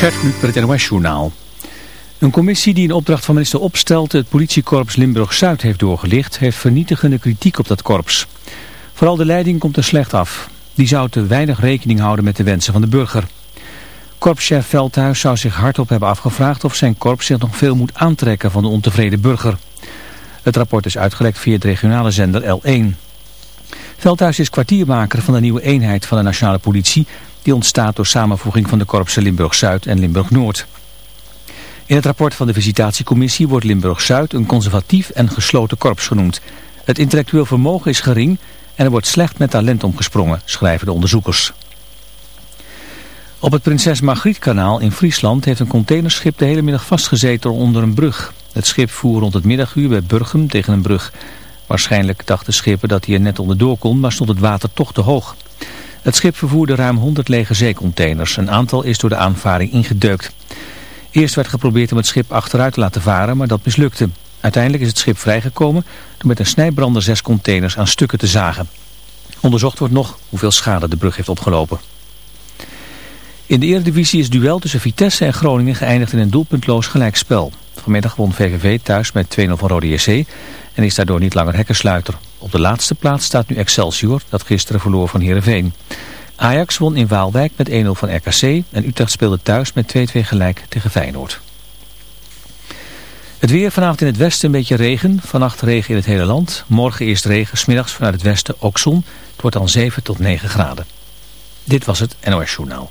Gert Kluk het NOS Journaal. Een commissie die in opdracht van minister Opstelten het politiekorps Limburg-Zuid heeft doorgelicht, heeft vernietigende kritiek op dat korps. Vooral de leiding komt er slecht af. Die zou te weinig rekening houden met de wensen van de burger. Korpschef Veldhuis zou zich hardop hebben afgevraagd of zijn korps zich nog veel moet aantrekken van de ontevreden burger. Het rapport is uitgelekt via de regionale zender L1. Veldhuis is kwartiermaker van de nieuwe eenheid van de nationale politie die ontstaat door samenvoeging van de korpsen Limburg-Zuid en Limburg-Noord. In het rapport van de visitatiecommissie wordt Limburg-Zuid een conservatief en gesloten korps genoemd. Het intellectueel vermogen is gering en er wordt slecht met talent omgesprongen, schrijven de onderzoekers. Op het Prinses Margrietkanaal in Friesland heeft een containerschip de hele middag vastgezeten onder een brug. Het schip voer rond het middaguur bij Burgum tegen een brug. Waarschijnlijk dachten schepen dat hij er net onderdoor kon, maar stond het water toch te hoog. Het schip vervoerde ruim 100 lege zeecontainers. Een aantal is door de aanvaring ingedeukt. Eerst werd geprobeerd om het schip achteruit te laten varen, maar dat mislukte. Uiteindelijk is het schip vrijgekomen door met een snijbrander zes containers aan stukken te zagen. Onderzocht wordt nog hoeveel schade de brug heeft opgelopen. In de Eredivisie is duel tussen Vitesse en Groningen geëindigd in een doelpuntloos gelijkspel. Vanmiddag won VVV thuis met 2-0 van Rode JC en is daardoor niet langer hekkensluiter. Op de laatste plaats staat nu Excelsior, dat gisteren verloor van Heerenveen. Ajax won in Waalwijk met 1-0 van RKC en Utrecht speelde thuis met 2-2 gelijk tegen Feyenoord. Het weer vanavond in het westen een beetje regen. Vannacht regen in het hele land. Morgen eerst regen, smiddags vanuit het westen ook zon. Het wordt dan 7 tot 9 graden. Dit was het NOS Journaal.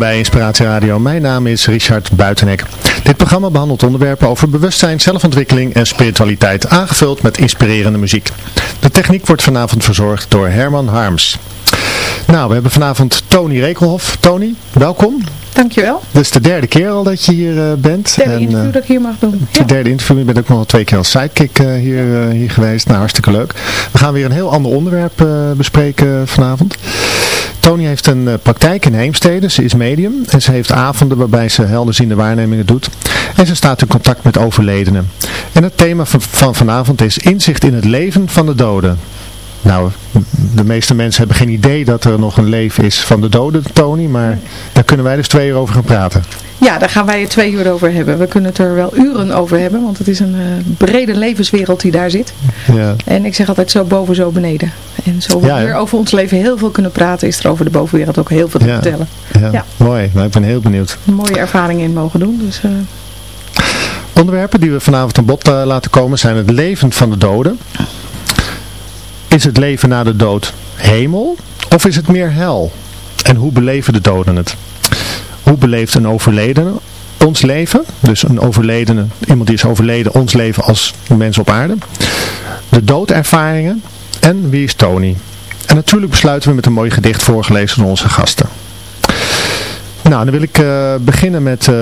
Bij Inspiratie Radio. Mijn naam is Richard Buitenek. Dit programma behandelt onderwerpen over bewustzijn, zelfontwikkeling en spiritualiteit, aangevuld met inspirerende muziek. De techniek wordt vanavond verzorgd door Herman Harms. Nou, we hebben vanavond Tony Rekelhof. Tony, welkom. Dankjewel. Dit is de derde keer al dat je hier uh, bent. Derde en, interview uh, dat ik hier mag doen. De derde interview. Je bent ook nog al twee keer als sidekick uh, hier, hier geweest. Nou, hartstikke leuk. We gaan weer een heel ander onderwerp bespreken vanavond. Tony heeft een praktijk in Heemstede. Ze is medium. En ze heeft avonden waarbij ze helderziende waarnemingen doet. En ze staat in contact met overledenen. En het thema van, van vanavond is inzicht in het leven van de doden. Nou, de meeste mensen hebben geen idee dat er nog een leven is van de doden, Tony. Maar daar kunnen wij dus twee over gaan praten. Ja, daar gaan wij het twee uur over hebben. We kunnen het er wel uren over hebben, want het is een uh, brede levenswereld die daar zit. Ja. En ik zeg altijd zo boven, zo beneden. En zo we Ja, over ons leven heel veel kunnen praten, is er over de bovenwereld ook heel veel te Ja. vertellen. Ja, Ja. mooi. Nou, ik ben heel benieuwd. Een mooie ervaringen in mogen doen. Dus, eh, Onderwerpen die we vanavond aan bod eh, laten komen zijn het leven van de doden. Is het leven na de dood hemel of is het meer hel? En hoe beleven de doden het? Hoe beleeft een overledene ons leven? Dus een overledene, iemand die is overleden, ons leven als mens op aarde. De doodervaringen en wie is Tony? En natuurlijk besluiten we met een mooi gedicht voorgelezen door onze gasten. Nou, dan wil ik eh, beginnen met eh,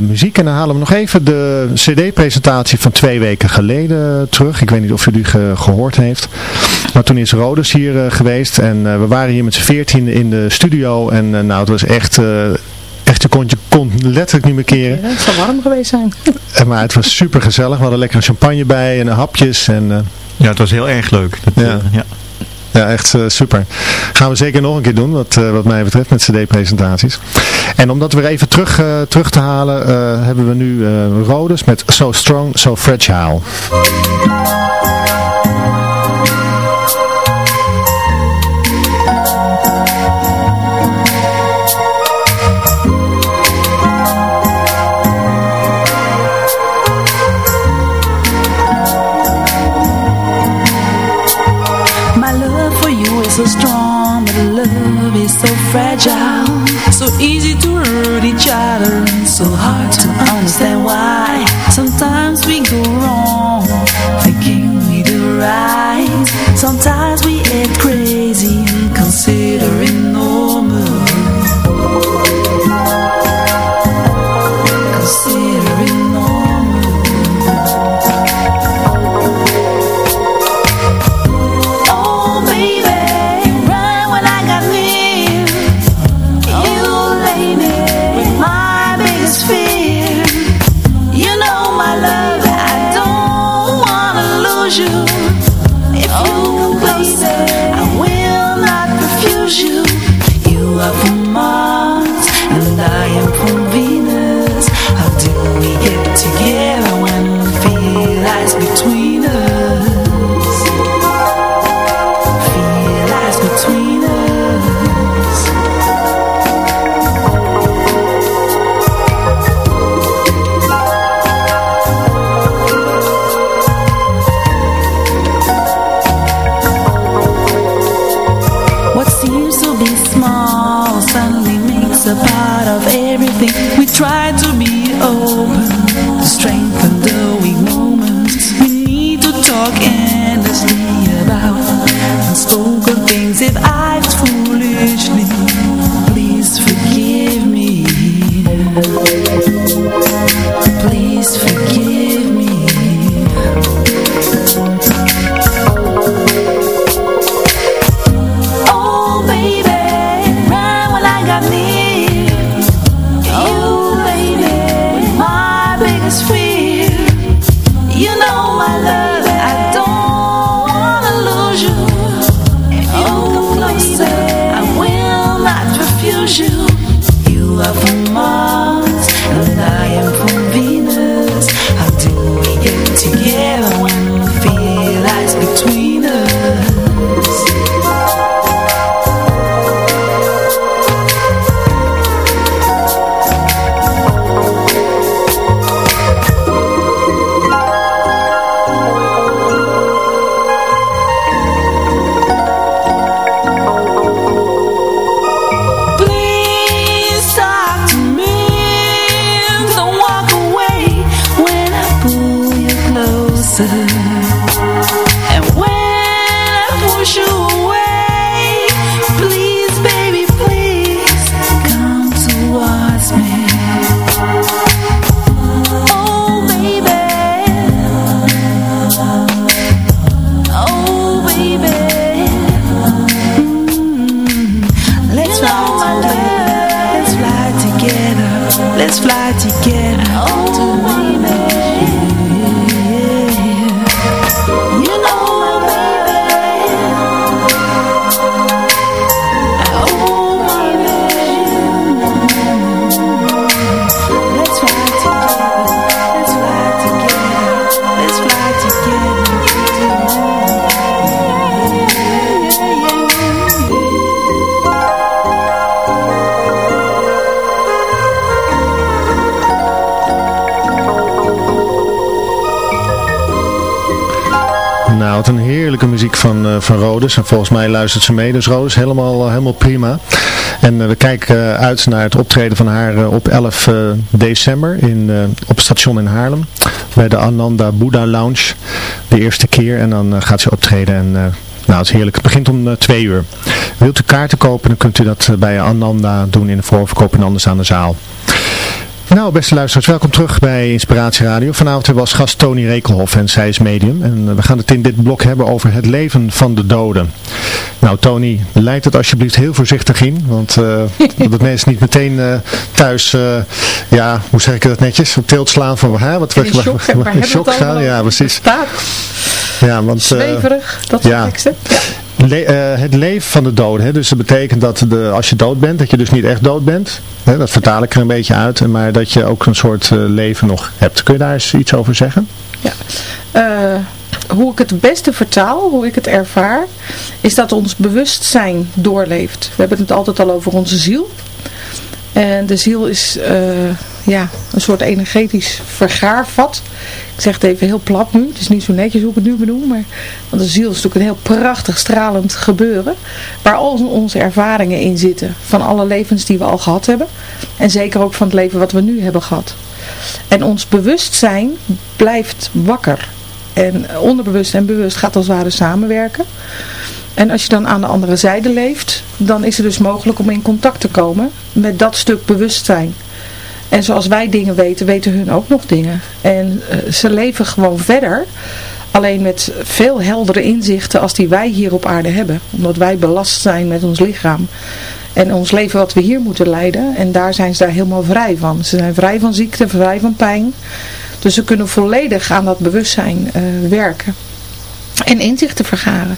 muziek en dan halen we nog even de cd-presentatie van twee weken geleden terug. Ik weet niet of u die ge- gehoord heeft. Maar toen is Rodus hier eh, geweest en we waren hier met z'n veertiende in de studio en nou, het was echt... kon, je kon letterlijk niet meer keren. ja, het zal warm geweest zijn. Maar het was super gezellig. We hadden lekkere champagne bij en hapjes. En, eh, Ja, het was heel erg leuk. Dat, Ja. eh, ja. Ja, echt eh, super. Gaan we zeker nog een keer doen, wat, eh, wat mij betreft, met cd-presentaties. En om dat weer even terug, terug te halen, eh, hebben we nu eh Rodus met So Strong, So Fragile. Fragile. So easy to hurt each other, so hard to understand why. Uh, Rodes. En volgens mij luistert ze mee. Dus Rodes helemaal, helemaal prima. En we kijken uit naar het optreden van haar op 11 december in, op het station in Haarlem. Bij de Ananda Buddha Lounge. De eerste keer. En dan gaat ze optreden. En nou, het is heerlijk. Het begint om twee uur. Wilt u kaarten kopen, dan kunt u dat bij Ananda doen in de voorverkoop en anders aan de zaal. Nou, beste luisteraars, welkom terug bij Inspiratie Radio. Vanavond hebben we als gast Tony Rekelhoff en zij is medium. En eh, we gaan het in dit blok hebben over het leven van de doden. Nou, Tony, leid het alsjeblieft heel voorzichtig in. Want uh, dat mensen niet meteen uh, thuis, ja, hoe zeg ik dat netjes, op tilt slaan van, hè, wat we in shock, gaan. Ja, precies. Ja, want, Zweverig, dat soort ja. teksten. Ja. Le uh, het leven van de doden. Hè? Dus dat betekent dat de, als je dood bent, dat je dus niet echt dood bent. Hè? Dat vertaal ik er een beetje uit. Maar dat je ook een soort uh, leven nog hebt. Kun je daar eens iets over zeggen? Ja. Uh, hoe ik het beste vertaal, hoe ik het ervaar, is dat ons bewustzijn doorleeft. We hebben het altijd al over onze ziel. En de ziel is ja, een soort energetisch vergaarvat. Ik zeg het even heel plat nu. Het is niet zo netjes hoe ik het nu benoem. Maar, want de ziel is natuurlijk een heel prachtig, stralend gebeuren. Waar al onze ervaringen in zitten. Van alle levens die we al gehad hebben. En zeker ook van het leven wat we nu hebben gehad. En ons bewustzijn blijft wakker. En onderbewust en bewust gaat als ware samenwerken. En als je dan aan de andere zijde leeft, dan is het dus mogelijk om in contact te komen met dat stuk bewustzijn. En zoals wij dingen weten, weten hun ook nog dingen. En uh, ze leven gewoon verder. Alleen met veel heldere inzichten als die wij hier op aarde hebben. Omdat wij belast zijn met ons lichaam. En ons leven wat we hier moeten leiden. En daar zijn ze daar helemaal vrij van. Ze zijn vrij van ziekte, vrij van pijn. Dus ze kunnen volledig aan dat bewustzijn uh, werken. En inzichten vergaren.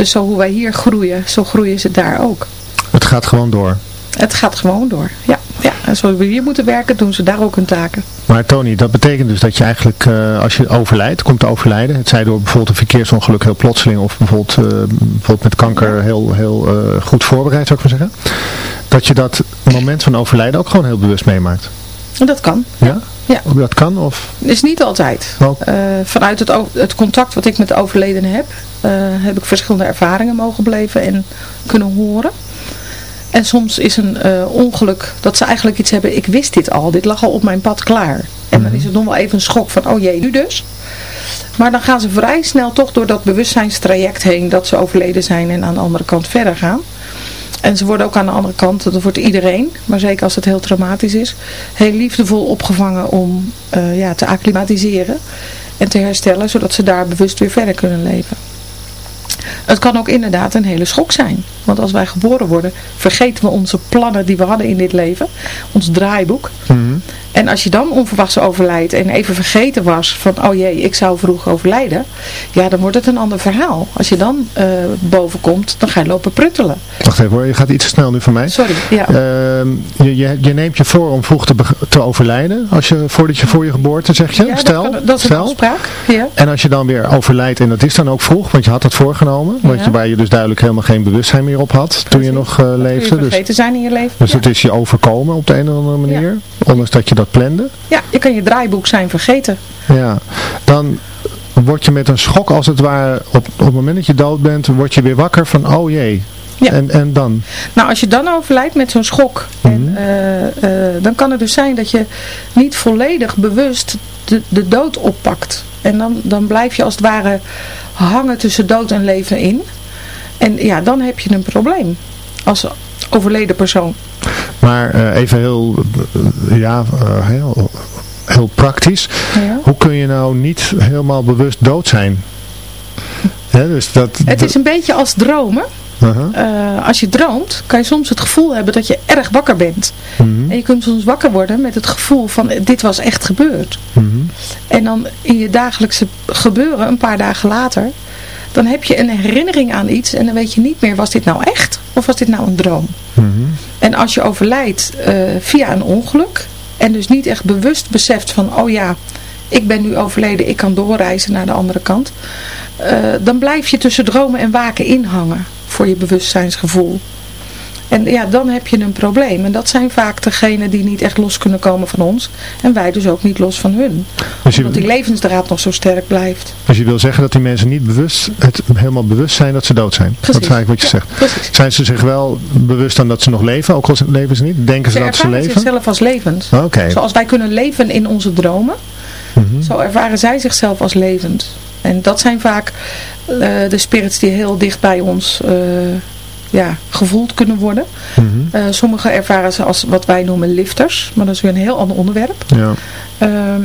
Dus zo hoe wij hier groeien, zo groeien ze daar ook. Het gaat gewoon door. Het gaat gewoon door, ja. ja. En zoals we hier moeten werken, doen ze daar ook hun taken. Maar Tony, dat betekent dus dat je eigenlijk, uh, als je overlijdt, komt te overlijden, het zij door bijvoorbeeld een verkeersongeluk heel plotseling, of bijvoorbeeld, uh, bijvoorbeeld met kanker heel, heel uh, goed voorbereid, zou ik maar zeggen, dat je dat moment van overlijden ook gewoon heel bewust meemaakt. Dat kan. Ja? Ja. Dat kan? Of? Is niet altijd. vanuit het, het contact wat ik met de overledene heb, heb ik verschillende ervaringen mogen beleven en kunnen horen. En soms is een uh, ongeluk dat ze eigenlijk iets hebben, ik wist dit al, dit lag al op mijn pad klaar. En dan mhm. is het nog wel even een schok van, oh jee, nu dus. Maar dan gaan ze vrij snel toch door dat bewustzijnstraject heen dat ze overleden zijn en aan de andere kant verder gaan. En ze worden ook aan de andere kant, dat wordt iedereen, maar zeker als het heel traumatisch is, heel liefdevol opgevangen om uh, ja, te acclimatiseren en te herstellen, zodat ze daar bewust weer verder kunnen leven. Het kan ook inderdaad een hele schok zijn. Want als wij geboren worden, vergeten we onze plannen die we hadden in dit leven. Ons draaiboek. Mhm. En als je dan onverwachts overlijdt en even vergeten was van, oh jee, ik zou vroeg overlijden. Ja, dan wordt het een ander verhaal. Als je dan uh, boven komt, dan ga je lopen pruttelen. Wacht even hoor, je gaat iets te snel nu van mij. Sorry, ja. Uh, je, je, je, neemt je voor om vroeg te, te overlijden, als je, voordat je voor je geboorte, zeg je? Ja, stel, dat, dat is stel. een afspraak. Ja. En als je dan weer overlijdt, en dat is dan ook vroeg, want je had het voorgenomen, je, waar je dus duidelijk helemaal geen bewustzijn meer op had, toen je nog uh, leefde. Je dus, zijn in je leven. Dus het is je overkomen op de een of andere manier, ondanks dat je dat plande. Ja, je kan je draaiboek zijn vergeten. Ja, dan word je met een schok als het ware, op, op het moment dat je dood bent, word je weer wakker van, oh jee, ja. En, en dan? Nou, als je dan overlijdt met zo'n schok, en, mhm. eh, eh, dan kan het dus zijn dat je niet volledig bewust de, de dood oppakt. En dan, dan blijf je als het ware hangen tussen dood en leven in. En ja, dan heb je een probleem als overleden persoon. Maar uh, even heel, ja, heel heel praktisch. Hoe kun je nou niet helemaal bewust dood zijn? dus dat, het is een beetje als dromen. Uh als je droomt, kan je soms het gevoel hebben dat je erg wakker bent. Mhm. En je kunt soms wakker worden met het gevoel van dit was echt gebeurd. Mhm. En dan in je dagelijkse gebeuren, een paar dagen later, dan heb je een herinnering aan iets en dan weet je niet meer, was dit nou echt of was dit nou een droom? Mhm. En als je overlijdt uh, via een ongeluk, en dus niet echt bewust beseft van, oh ja, ik ben nu overleden, ik kan doorreizen naar de andere kant. Uh, dan blijf je tussen dromen en waken inhangen voor je bewustzijnsgevoel. En ja, dan heb je een probleem. En dat zijn vaak degenen die niet echt los kunnen komen van ons. En wij dus ook niet los van hun. Dus je, Omdat die levensdraad nog zo sterk blijft. dus je wil zeggen dat die mensen niet bewust, het helemaal bewust zijn dat ze dood zijn. Dat Precies. is eigenlijk wat je zegt. Precies. Zijn ze zich wel bewust dan dat ze nog leven, ook al leven ze niet? Denken ze, Ze dat ze ervaren leven? zichzelf als levend. Oké. Zoals wij kunnen leven in onze dromen. Mhm. Zo ervaren zij zichzelf als levend. En dat zijn vaak de spirits die heel dicht bij ons eh, ja, gevoeld kunnen worden. Eh, sommigen ervaren ze als wat wij noemen lifters. Maar dat is weer een heel ander onderwerp. Ja. Ehm,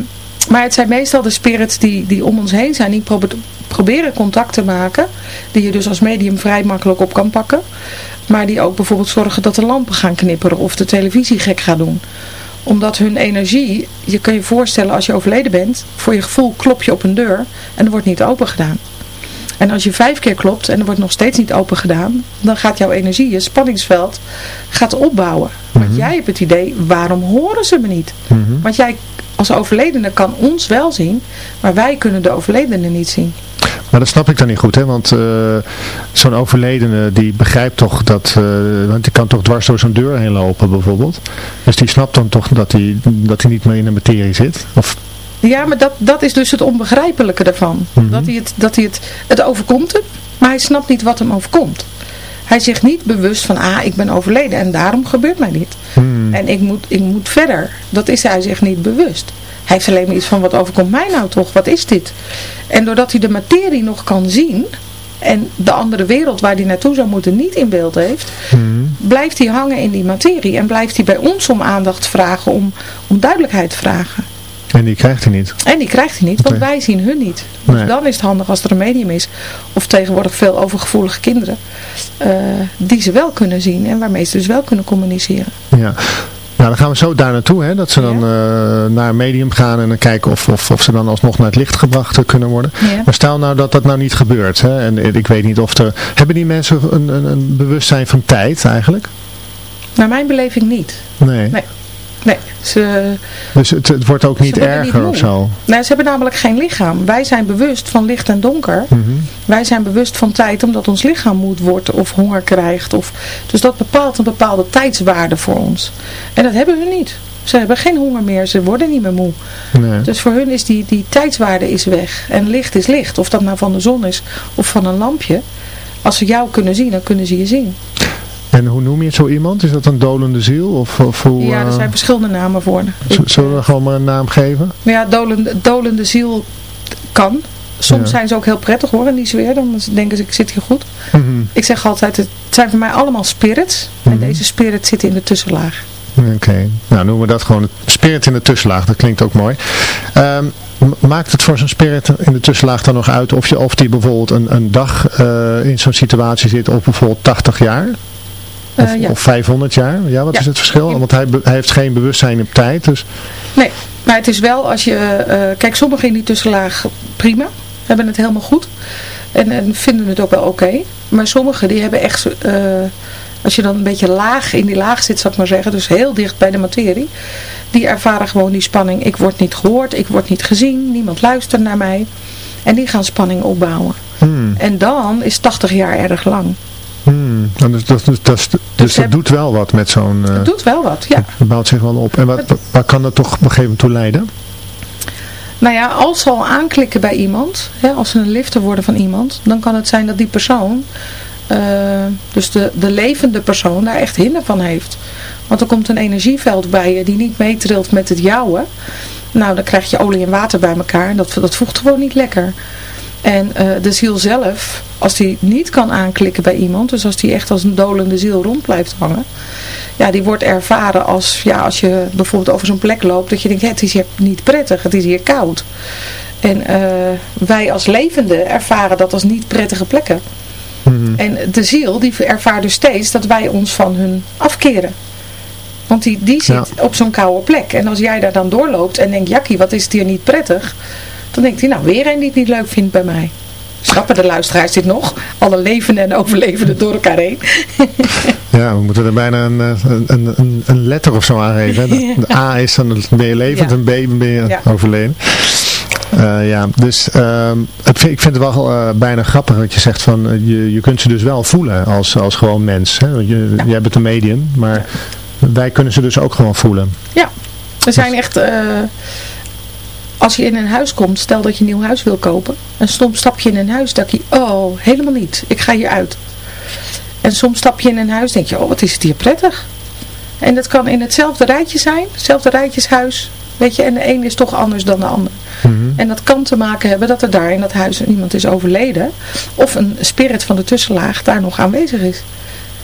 maar het zijn meestal de spirits die, die om ons heen zijn. Die probe- proberen contact te maken. Die je dus als medium vrij makkelijk op kan pakken. Maar die ook bijvoorbeeld zorgen dat de lampen gaan knipperen. Of de televisie gek gaat doen. Omdat hun energie, je kan je voorstellen als je overleden bent. Voor je gevoel klop je op een deur en er wordt niet open gedaan. En als je vijf keer klopt en er wordt nog steeds niet open gedaan. Dan gaat jouw energie, je spanningsveld, gaat opbouwen. Want jij hebt het idee, waarom horen ze me niet? Mhm. Want jij als overledene kan ons wel zien, maar wij kunnen de overledene niet zien. Maar dat snap ik dan niet goed, hè? want eh, zo'n overledene die begrijpt toch dat, eh, want die kan toch dwars door zo'n deur heen lopen bijvoorbeeld. Dus die snapt dan toch dat hij dat hij niet meer in de materie zit. Of, Ja, maar dat, dat is dus het onbegrijpelijke daarvan. Mhm. Dat, hij het, dat hij het, het overkomt hem, maar hij snapt niet wat hem overkomt. Hij zich niet bewust van, ah, ik ben overleden en daarom gebeurt mij dit. hmm, En ik moet, ik moet verder. Dat is hij zich niet bewust. Hij heeft alleen maar iets van, wat overkomt mij nou toch? Wat is dit? En doordat hij de materie nog kan zien... en de andere wereld waar hij naartoe zou moeten niet in beeld heeft... hmm, blijft hij hangen in die materie. En blijft hij bij ons om aandacht vragen, om, om duidelijkheid vragen. En die krijgt hij niet. En die krijgt hij niet, want wij zien hun niet. Dus Nee. dan is het handig als er een medium is. Of tegenwoordig veel overgevoelige kinderen. eh, die ze wel kunnen zien en waarmee ze dus wel kunnen communiceren. Ja. Nou, dan gaan we zo daar naartoe, hè? dat ze dan eh, naar een medium gaan en dan kijken of, of, of ze dan alsnog naar het licht gebracht kunnen worden. Ja. Maar stel nou dat dat nou niet gebeurt, hè? en ik weet niet of er... Hebben die mensen een, een, een bewustzijn van tijd eigenlijk? Naar mijn beleving niet. Nee. Nee. Nee, ze, Dus het, het wordt ook Ze niet erger of zo? nou, ze hebben namelijk geen lichaam. Wij zijn bewust van licht en donker. Mhm. Wij zijn bewust van tijd omdat ons lichaam moe wordt of honger krijgt. Of, dus dat bepaalt een bepaalde tijdswaarde voor ons. En dat hebben hun niet. Ze hebben geen honger meer, ze worden niet meer moe. Nee. Dus voor hun is die, die tijdswaarde is weg. En licht is licht. Of dat nou van de zon is of van een lampje. Als ze jou kunnen zien, dan kunnen ze je zien. En hoe noem je zo iemand? Is dat een dolende ziel? Of, of hoe, Ja, er eh, zijn verschillende namen voor. Zullen we gewoon maar een naam geven? Ja, dolende, dolende ziel kan. Soms Ja. zijn ze ook heel prettig hoor in die sfeer. Dan denken ze, ik zit hier goed. Mhm. Ik zeg altijd, het zijn voor mij allemaal spirits. Mhm. En deze spirits zitten in de tussenlaag. Oké, nou noemen we dat gewoon het spirit in de tussenlaag. Dat klinkt ook mooi. Ehm, maakt het voor zo'n spirit in de tussenlaag dan nog uit of, je, of die bijvoorbeeld een, een dag eh, in zo'n situatie zit of bijvoorbeeld 80 jaar? Of, Eh, ja. of 500 jaar? Ja, wat Ja. is het verschil? Want hij, hij heeft geen bewustzijn op tijd. Dus, Nee, maar het is wel als je... eh, kijk, sommigen in die tussenlaag prima. Hebben het helemaal goed. En, en vinden het ook wel oké. Maar sommigen die hebben echt... eh, als je dan een beetje laag in die laag zit, zou ik maar zeggen. Dus heel dicht bij de materie. Die ervaren gewoon die spanning. Ik word niet gehoord. Ik word niet gezien. Niemand luistert naar mij. En die gaan spanning opbouwen. hmm, En dan is 80 jaar erg lang. Hmm. Dus, dus, dus, dus, dus dat doet wel wat met zo'n... eh, Het doet wel wat, ja. Het bouwt zich wel op. En wat, waar kan dat toch op een gegeven moment toe leiden? Nou ja, als ze al aanklikken bij iemand, hè, als ze een lifter worden van iemand, dan kan het zijn dat die persoon, eh, dus de, de levende persoon, daar echt hinder van heeft. Want er komt een energieveld bij je die niet meetrilt met het jouwe. Nou, dan krijg je olie en water bij elkaar en dat, dat voegt gewoon niet lekker. En eh, de ziel zelf, als die niet kan aanklikken bij iemand, dus als die echt als een dolende ziel rond blijft hangen, ja, die wordt ervaren als, ja, als je bijvoorbeeld over zo'n plek loopt, dat je denkt, het is hier niet prettig, het is hier koud. En eh, wij als levende ervaren dat als niet prettige plekken. Mhm. En de ziel, die ervaart dus steeds dat wij ons van hun afkeren. Want die, die zit op zo'n koude plek. En als jij daar dan doorloopt en denkt, jakkie, wat is het hier niet prettig? Dan denkt hij, nou, weer een die het niet leuk vindt bij mij. Snappen de luisteraars dit nog? Alle levenden en overlevenden door elkaar heen. Ja, we moeten er bijna een, eh, een, een, een letter of zo aan geven. De, de A is dan ben je levend Ja. en B ben je Ja. overleden. Eh, ja, dus ehm, het, ik vind het wel eh, bijna grappig dat je zegt van, je, je kunt ze dus wel voelen als, als gewoon mens. Hè? Want Je, Jij bent een medium, maar wij kunnen ze dus ook gewoon voelen. Ja, er zijn echt... als je in een huis komt, stel dat je een nieuw huis wil kopen. En soms stap je in een huis, denk je, oh, helemaal niet. Ik ga hier uit. En soms stap je in een huis, denk je, oh, wat is het hier prettig. En dat kan in hetzelfde rijtje zijn, hetzelfde rijtjeshuis. Weet je, en de een is toch anders dan de ander. En dat kan te maken hebben dat er daar in dat huis iemand is overleden. Of een spirit van de tussenlaag daar nog aanwezig is.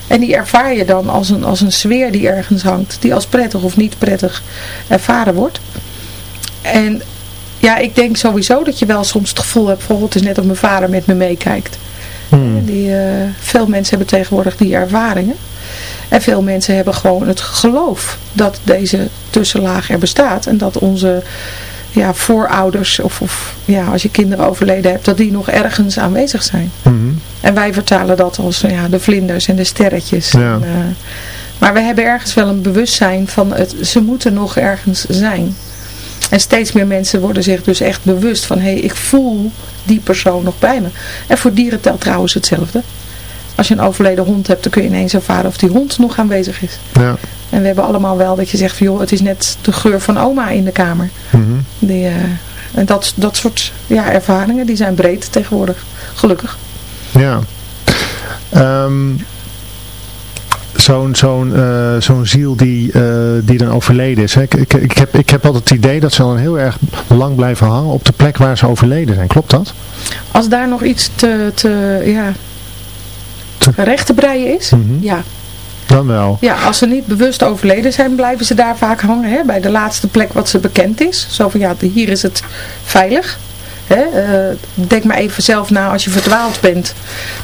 En die ervaar je dan als een, als een sfeer die ergens hangt. Die als prettig of niet prettig ervaren wordt. En ja, ik denk sowieso dat je wel soms het gevoel hebt. Bijvoorbeeld, het is net of mijn vader met me meekijkt. Die, eh, veel mensen hebben tegenwoordig die ervaringen. En veel mensen hebben gewoon het geloof dat deze tussenlaag er bestaat. En dat onze ja, voorouders, of, of ja, als je kinderen overleden hebt, dat die nog ergens aanwezig zijn. En wij vertalen dat als ja, de vlinders en de sterretjes. Ja. En, eh, maar we hebben ergens wel een bewustzijn van het, ze moeten nog ergens zijn. En steeds meer mensen worden zich dus echt bewust van, hé, hey, ik voel die persoon nog bij me. En voor dieren telt trouwens hetzelfde. Als je een overleden hond hebt, dan kun je ineens ervaren of die hond nog aanwezig is. Ja. En we hebben allemaal wel dat je zegt van, joh, het is net de geur van oma in de kamer. Mhm. Die, eh, en dat, dat soort ja, ervaringen, die zijn breed tegenwoordig. Gelukkig. Ja. Ehm, zo'n zo'n eh, zo'n ziel die, eh, die dan overleden is. Hè? Ik, ik, ik, heb, ik heb altijd het idee dat ze dan heel erg lang blijven hangen op de plek waar ze overleden zijn. Klopt dat? Als daar nog iets te, te, ja, recht te breien is, Mhm. ja. Dan wel. Ja, als ze niet bewust overleden zijn, blijven ze daar vaak hangen. Hè, bij de laatste plek wat ze bekend is. Zo van, ja, hier is het veilig. Hè, eh, denk maar even zelf na, als je verdwaald bent.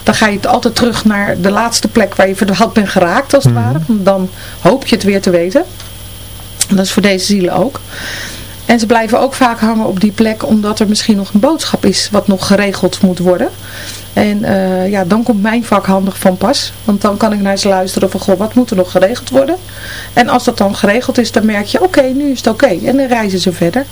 Dan ga je altijd terug naar de laatste plek waar je verdwaald bent geraakt, als het ware. Want Dan hoop je het weer te weten. En dat is voor deze zielen ook. En ze blijven ook vaak hangen op die plek omdat er misschien nog een boodschap is wat nog geregeld moet worden. En eh, ja, dan komt mijn vak handig van pas. Want dan kan ik naar ze luisteren van, goh, wat moet er nog geregeld worden? En als dat dan geregeld is, dan merk je, oké, nu is het oké. En dan reizen ze verder.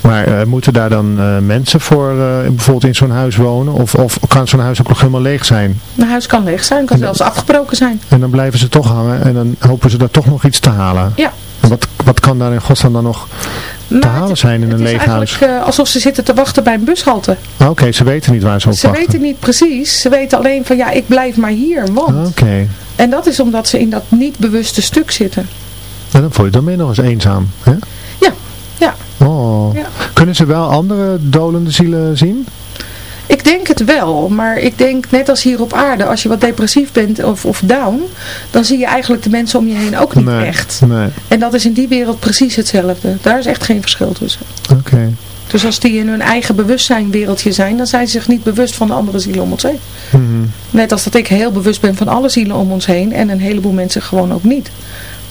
Maar eh, moeten daar dan eh, mensen voor eh, bijvoorbeeld in zo'n huis wonen? Of, of kan zo'n huis ook nog helemaal leeg zijn? Een huis kan leeg zijn, kan zelfs afgebroken zijn. En dan blijven ze toch hangen en dan hopen ze daar toch nog iets te halen. Ja. En wat, wat kan daar in godsnaam dan nog te halen zijn in Het een is leeg huis? eigenlijk eh, alsof ze zitten te wachten bij een bushalte. Ah, Oké, ze weten niet waar ze op Ze wachten. weten niet precies. Ze weten alleen van, ja, ik blijf maar hier, want... Oké. En dat is omdat ze in dat niet bewuste stuk zitten. En dan voel je dan je nog eens eenzaam. Hè? Ja, ja. Oh. Ja. Kunnen ze wel andere dolende zielen zien? Ik denk het wel, maar ik denk net als hier op aarde, als je wat depressief bent of, of down, dan zie je eigenlijk de mensen om je heen ook niet nee. echt. Nee. En dat is in die wereld precies hetzelfde. Daar is echt geen verschil tussen. Oké. Dus als die in hun eigen bewustzijnwereldje zijn, dan zijn ze zich niet bewust van de andere zielen om ons heen. Mhm. Net als dat ik heel bewust ben van alle zielen om ons heen en een heleboel mensen gewoon ook niet.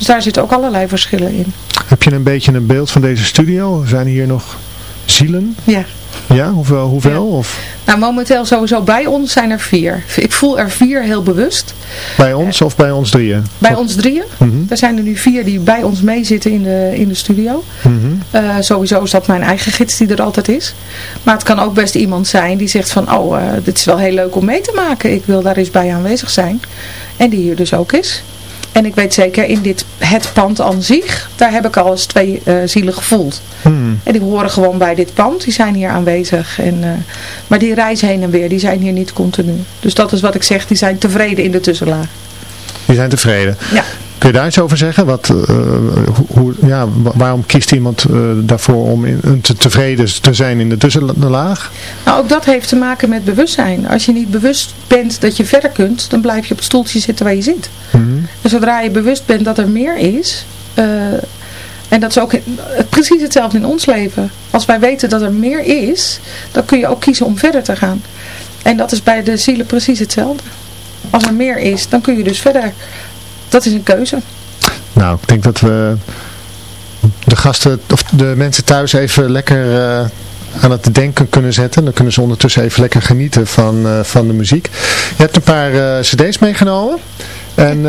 Dus daar zitten ook allerlei verschillen in. Heb je een beetje een beeld van deze studio? Zijn hier nog zielen? Ja. Ja, hoeveel? hoeveel? Of Nou, momenteel sowieso bij ons zijn er vier. Ik voel er vier heel bewust. bij ons of bij ons drieën? Bij ons drieën. Mhm. Er zijn er nu vier die bij ons meezitten in de, in de studio. Mhm. Eh, sowieso is dat mijn eigen gids die er altijd is. Maar het kan ook best iemand zijn die zegt van, oh, eh, dit is wel heel leuk om mee te maken. Ik wil daar eens bij aanwezig zijn. En die hier dus ook is. En ik weet zeker, in dit, het pand aan zich, daar heb ik al eens twee eh, zielen gevoeld. Mhm. En die horen gewoon bij dit pand, die zijn hier aanwezig. En, eh, maar die reizen heen en weer, die zijn hier niet continu. Dus dat is wat ik zeg, die zijn tevreden in de tussenlaag. Die zijn tevreden. Ja. Kun je daar iets over zeggen? Wat, eh, hoe, ja, wa- waarom kiest iemand eh, daarvoor om in, te, tevreden te zijn in de tussenlaag? Nou, ook dat heeft te maken met bewustzijn. Als je niet bewust bent dat je verder kunt, dan blijf je op het stoeltje zitten waar je zit. Mhm. En zodra je bewust bent dat er meer is, eh, en dat is ook precies hetzelfde in ons leven. Als wij weten dat er meer is, dan kun je ook kiezen om verder te gaan. En dat is bij de zielen precies hetzelfde. Als er meer is, dan kun je dus verder. Dat is een keuze. Nou, ik denk dat we de gasten of de mensen thuis even lekker eh, aan het denken kunnen zetten. Dan kunnen ze ondertussen even lekker genieten van, eh, van de muziek. Je hebt een paar eh, cd's meegenomen. En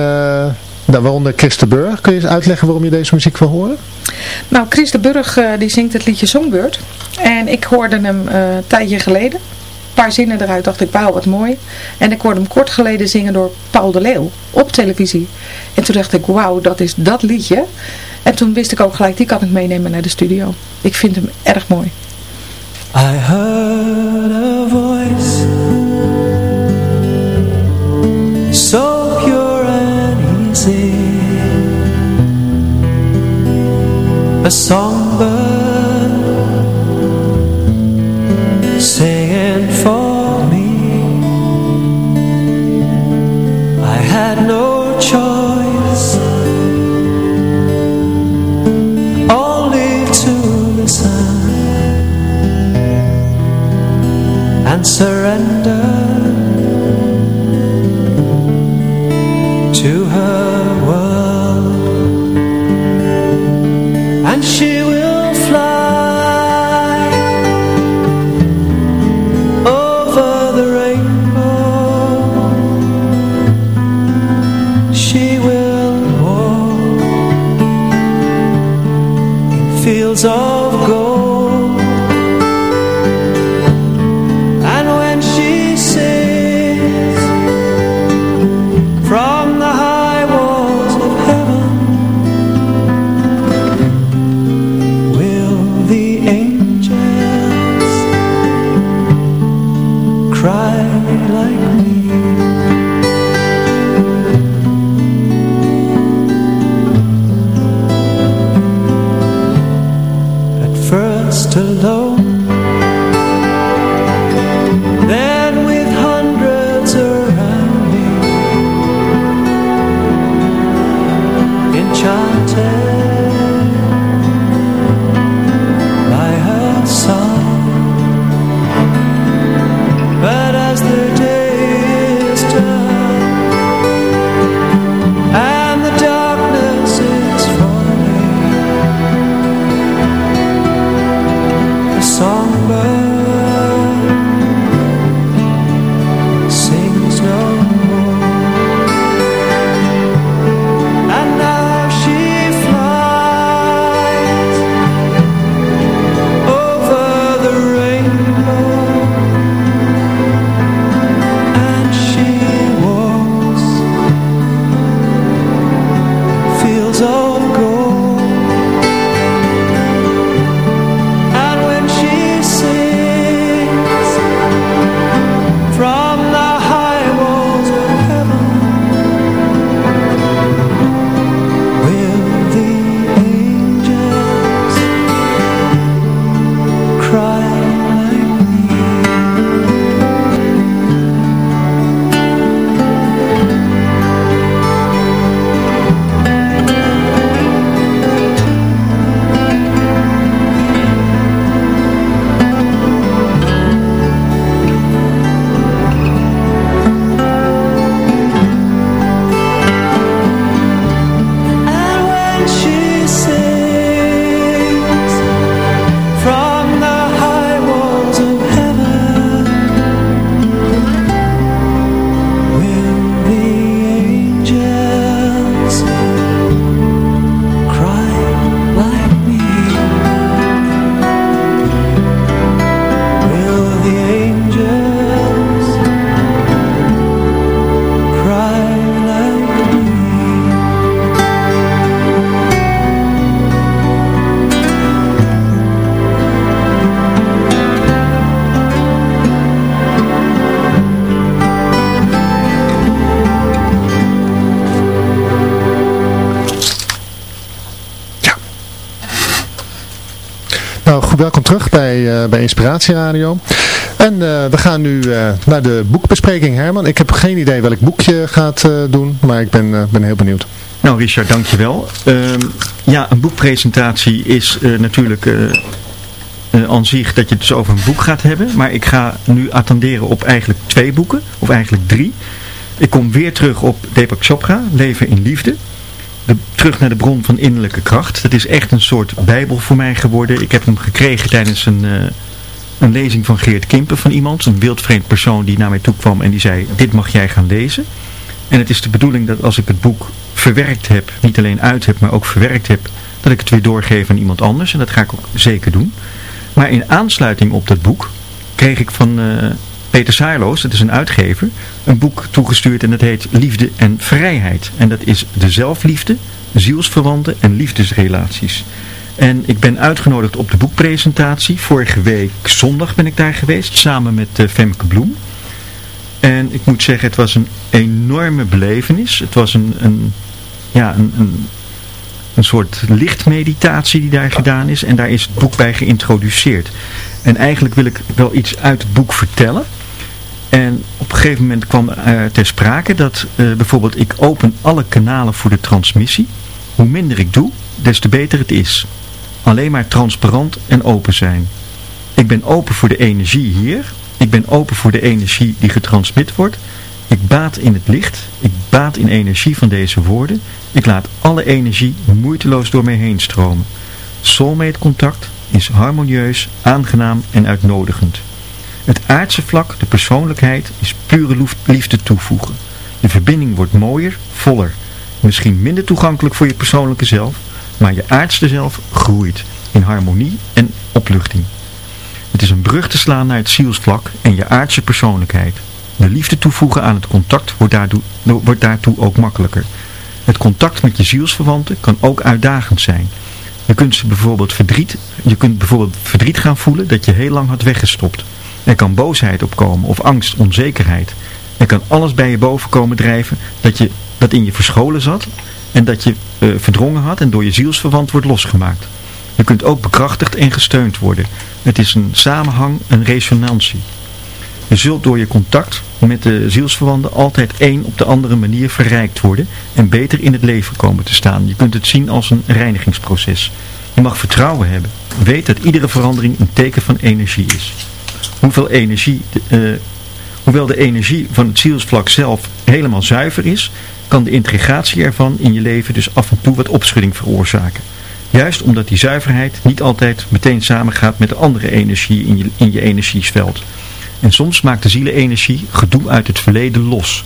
Nou, waaronder Chris de Burg. Kun je eens uitleggen waarom je deze muziek wil horen? Nou, Chris de Burg die zingt het liedje Songbird. En ik hoorde hem een tijdje geleden. Paar zinnen eruit dacht ik, wauw, wat mooi. En ik hoorde hem kort geleden zingen door Paul de Leeuw op televisie. En toen dacht ik, wauw, dat is dat liedje. En toen wist ik ook gelijk, die kan ik meenemen naar de studio. Ik vind hem erg mooi. I heard a voice So pure and easy A songbird Singing I bij, eh, bij Inspiratie Radio. En eh, we gaan nu eh, naar de boekbespreking, Herman. Ik heb geen idee welk boek je gaat eh, doen, maar ik ben, ben heel benieuwd. Nou Richard, dankjewel. Ehm ja, een boekpresentatie is natuurlijk aan zich dat je het dus over een boek gaat hebben. Maar ik ga nu attenderen op eigenlijk twee boeken, of eigenlijk drie. Ik kom weer terug op Deepak Chopra, Leven in Liefde. Terug naar de bron van innerlijke kracht. Dat is echt een soort bijbel voor mij geworden. Ik heb hem gekregen tijdens een, eh, een lezing van Geert Kimpen van iemand. Een wildvreemd persoon die naar mij toe kwam en die zei, dit mag jij gaan lezen. En het is de bedoeling dat als ik het boek verwerkt heb, niet alleen uit heb, maar ook verwerkt heb, dat ik het weer doorgeef aan iemand anders. En dat ga ik ook zeker doen. Maar in aansluiting op dat boek kreeg ik van eh, Peter Saarloos, dat is een uitgever, een boek toegestuurd en dat heet Liefde en Vrijheid. En dat is de zelfliefde, zielsverwanten en liefdesrelaties. En ik ben uitgenodigd op de boekpresentatie. Vorige week zondag ben ik daar geweest, samen met uh, Femke Bloem. En ik moet zeggen, het was een enorme belevenis. Het was een, een ja, een, een, een soort lichtmeditatie die daar gedaan is. En daar is het boek bij geïntroduceerd. En eigenlijk wil ik wel iets uit het boek vertellen. En op een gegeven moment kwam er ter sprake dat uh, bijvoorbeeld ik open alle kanalen voor de transmissie. Hoe minder ik doe, des te beter het is. Alleen maar transparant en open zijn. Ik ben open voor de energie hier. Ik ben open voor de energie die getransmit wordt. Ik baat in het licht. Ik baat in energie van deze woorden. Ik laat alle energie moeiteloos door mij heen stromen. Soulmate contact is harmonieus, aangenaam en uitnodigend. Het aardse vlak, de persoonlijkheid, is pure liefde toevoegen. De verbinding wordt mooier, voller. Misschien minder toegankelijk voor je persoonlijke zelf, maar je aardse zelf groeit in harmonie en opluchting. Het is een brug te slaan naar het zielsvlak en je aardse persoonlijkheid. De liefde toevoegen aan het contact wordt daartoe, wordt daartoe ook makkelijker. Het contact met je zielsverwanten kan ook uitdagend zijn. Je kunt, ze bijvoorbeeld verdriet, je kunt bijvoorbeeld verdriet gaan voelen dat je heel lang had weggestopt. Er kan boosheid opkomen of angst, onzekerheid. Er kan alles bij je boven komen drijven dat, je, dat in je verscholen zat en dat je uh, verdrongen had en door je zielsverwant wordt losgemaakt. Je kunt ook bekrachtigd en gesteund worden. Het is een samenhang, een resonantie. Je zult door je contact met de zielsverwanten altijd één op de andere manier verrijkt worden en beter in het leven komen te staan. Je kunt het zien als een reinigingsproces. Je mag vertrouwen hebben. Weet dat iedere verandering een teken van energie is. Hoeveel energie, uh, hoewel de energie van het zielsvlak zelf helemaal zuiver is, kan de integratie ervan in je leven dus af en toe wat opschudding veroorzaken. Juist omdat die zuiverheid niet altijd meteen samengaat met de andere energie in je, in je energieveld. En soms maakt de zielenenergie gedoe uit het verleden los.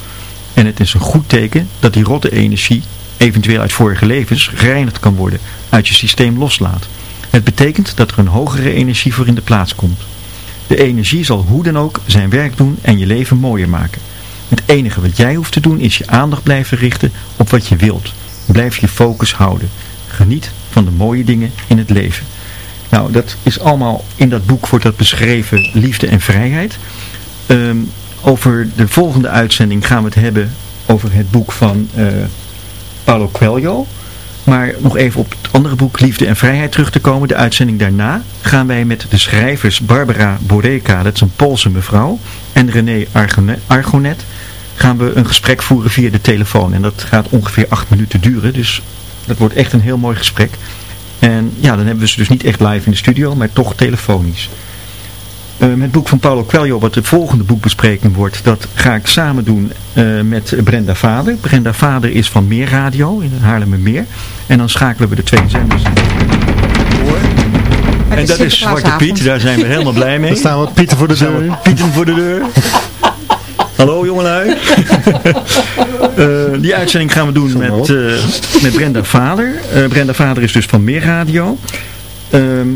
En het is een goed teken dat die rotte energie, eventueel uit vorige levens, gereinigd kan worden, uit je systeem loslaat. Het betekent dat er een hogere energie voor in de plaats komt. De energie zal hoe dan ook zijn werk doen en je leven mooier maken. Het enige wat jij hoeft te doen is je aandacht blijven richten op wat je wilt. Blijf je focus houden. Geniet van de mooie dingen in het leven. Nou, dat is allemaal in dat boek wordt dat beschreven, liefde en vrijheid. Ehm, over de volgende uitzending gaan we het hebben over het boek van uh, Paulo Coelho. Maar nog even op het andere boek Liefde en Vrijheid terug te komen. De uitzending daarna gaan wij met de schrijvers Barbara Boreka, dat is een Poolse mevrouw, en René Argonet, gaan we een gesprek voeren via de telefoon. En dat gaat ongeveer acht minuten duren, dus dat wordt echt een heel mooi gesprek. En ja, dan hebben we ze dus niet echt live in de studio, maar toch telefonisch. Uh, het boek van Paulo Coelho, wat de volgende boekbespreking wordt, dat ga ik samen doen uh, met Brenda Vader. Brenda Vader is van Meer Radio in Haarlemmermeer. En dan schakelen we de twee zenders door. En dat is Zwarte Piet, daar zijn we helemaal blij mee. Dan staan we Pieten voor de deur. Pieten voor de deur. Hallo jongelui. uh, die uitzending gaan we doen met, uh, met Brenda Vader. Uh, Brenda Vader is dus van Meer Radio. Ehm,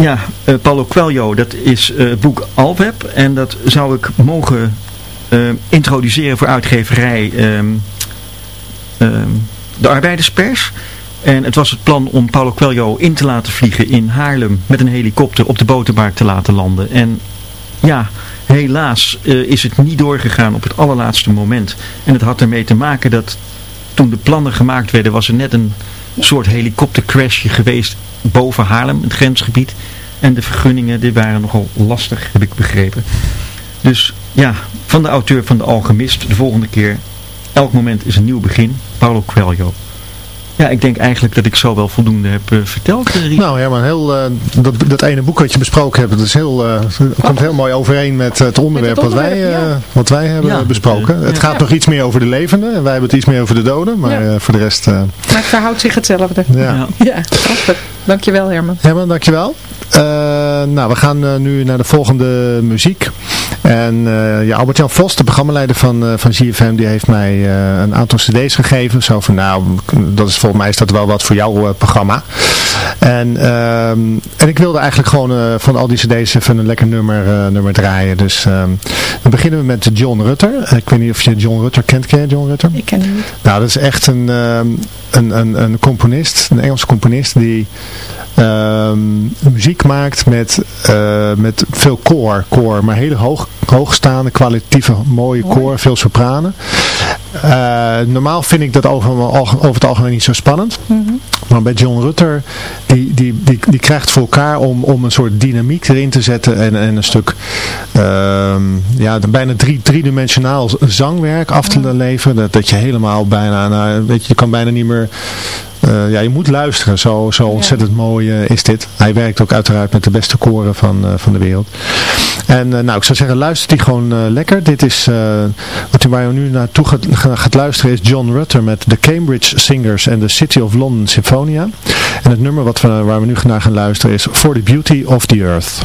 ja, Paulo Coelho, dat is het boek Alweb. En dat zou ik mogen introduceren voor uitgeverij um, um, de Arbeiderspers. En het was het plan om Paulo Coelho in te laten vliegen in Haarlem met een helikopter op de botermarkt te laten landen. En ja, helaas is het niet doorgegaan op het allerlaatste moment. En het had ermee te maken dat toen de plannen gemaakt werden was er net een soort helikoptercrashje geweest boven Haarlem, het grensgebied. En de vergunningen die waren nogal lastig, heb ik begrepen. Dus ja, van de auteur van de Alchemist, de volgende keer, elk moment is een nieuw begin, Paulo Coelho. Ja, ik denk eigenlijk dat ik zo wel voldoende heb uh, verteld. Uh, nou ja, maar heel, uh, dat, dat ene boek wat je besproken hebt, dat is heel, komt heel mooi overeen met het onderwerp, het onderwerp wat, wij, ja. wat wij hebben ja, besproken. het gaat nog iets meer over de levenden en wij hebben het iets meer over de doden, maar voor de rest... maar het verhoudt zich hetzelfde. Ja, ja. Dankjewel Herman. Herman, dankjewel. nou, we gaan nu naar de volgende muziek. En uh, ja, Albert-Jan Vos, de programmaleider van, uh, van GFM, die heeft mij uh, een aantal cd's gegeven. Zo van, nou, dat is, volgens mij is dat wel wat voor jouw programma. En, ehm, en ik wilde eigenlijk gewoon van al die cd's even een lekker nummer, nummer draaien. Dus ehm, dan beginnen we met John Rutter. Ik weet niet of je John Rutter kent. Ken je John Rutter? Ik ken hem niet. Nou, dat is echt een, ehm, een, een, een componist, een Engelse componist die muziek maakt met, met veel koor, koor, maar hele hoog, hoogstaande, kwalitatieve, mooie koor, veel sopranen. Uh, normaal vind ik dat over, over het algemeen niet zo spannend. Mm -hmm. Maar bij John Rutter, die, die, die, die krijgt voor elkaar om, om een soort dynamiek erin te zetten en, en een stuk uh, ja, bijna drie, driedimensionaal zangwerk af te leveren. Dat, dat je helemaal bijna, nou, weet je, je kan bijna niet meer uh, ja, je moet luisteren. Zo, zo ontzettend ja. mooi uh, is dit. Hij werkt ook uiteraard met de beste koren van, uh, van de wereld. En nou, ik zou zeggen, luister die gewoon lekker. Dit is, wat u waar u nu naartoe gaat, gaat luisteren is John Rutter met de Cambridge Singers en de City of London Symphonia. En het nummer wat we, waar we nu naar gaan luisteren is For the Beauty of the Earth.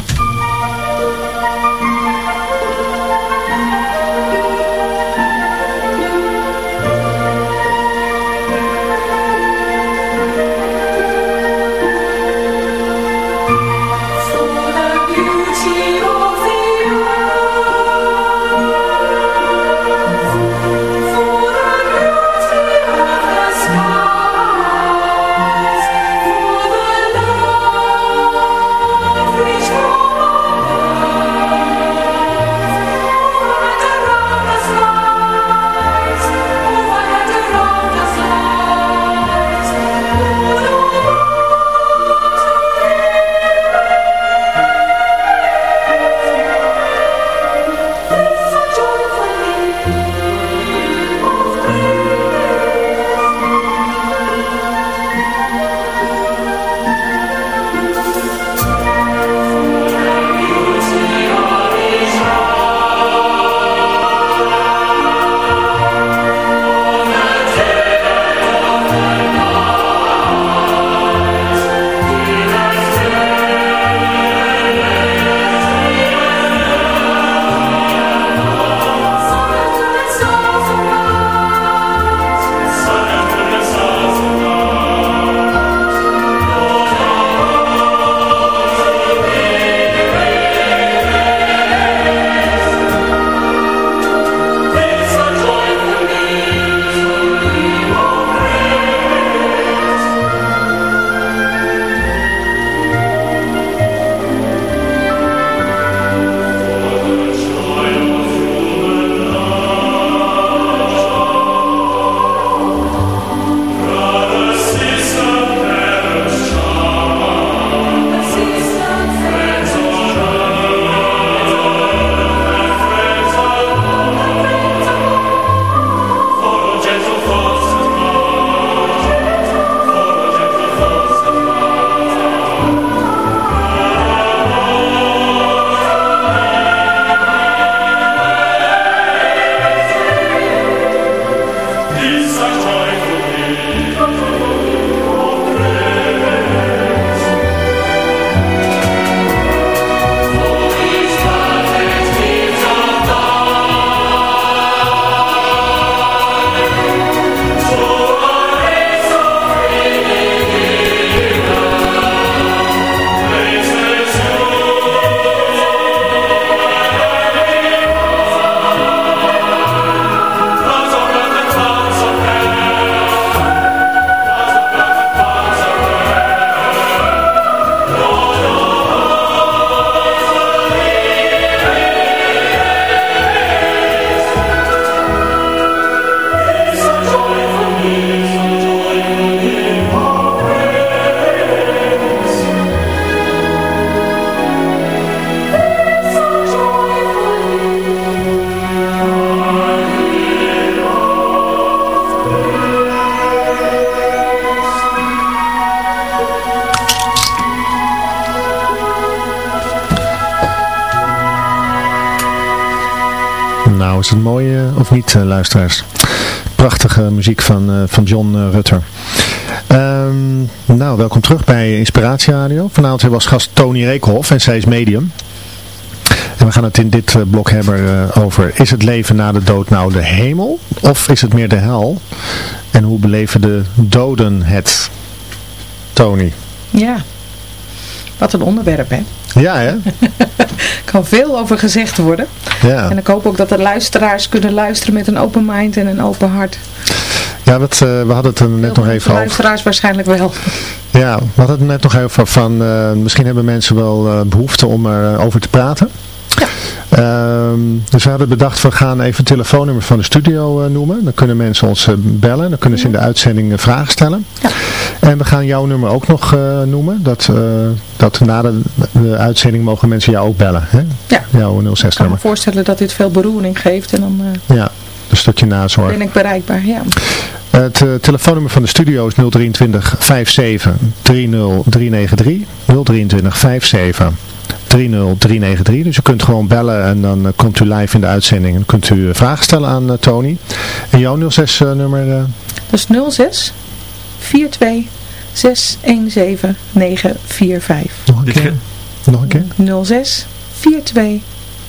Niet, uh, luisteraars? Prachtige muziek van, uh, van John uh, Rutter. Um, nou, welkom terug bij Inspiratie Radio. Vanavond hebben we als gast Tony Reekhoff en zij is medium. En we gaan het in dit eh, blok hebben eh, over, is het leven na de dood nou de hemel? Of is het meer de hel? En hoe beleven de doden het? Tony. Ja, wat een onderwerp hè. Ja hè? kan veel over gezegd worden. Ja. En ik hoop ook dat de luisteraars kunnen luisteren met een open mind en een open hart. Ja, wat, eh, we hadden het er net nog even over. luisteraars waarschijnlijk wel. Ja, we hadden het net nog even van, eh, misschien hebben mensen wel eh, behoefte om erover over te praten. Ehm, dus we hadden bedacht, we gaan even het telefoonnummer van de studio noemen. Dan kunnen mensen ons bellen. Dan kunnen ze in de uitzending vragen stellen. Ja. En we gaan jouw nummer ook nog noemen. Dat, dat na de, de uitzending mogen mensen jou ook bellen. Hè? Ja. Jouw Ik kan me 06-nummer. voorstellen dat dit veel beroering geeft en dan eh, Ja, een stukje nazorg. ben ik bereikbaar. Ja. Het eh, telefoonnummer van de studio is 023 57 30 393. 023 57 30 393. Dus u kunt gewoon bellen en dan eh, komt u live in de uitzending. En kunt u vragen stellen aan Tony. En jouw 06 eh, nummer... eh, Dus 06 42 617 945. nog een Dit keer? Nog een keer? 06 42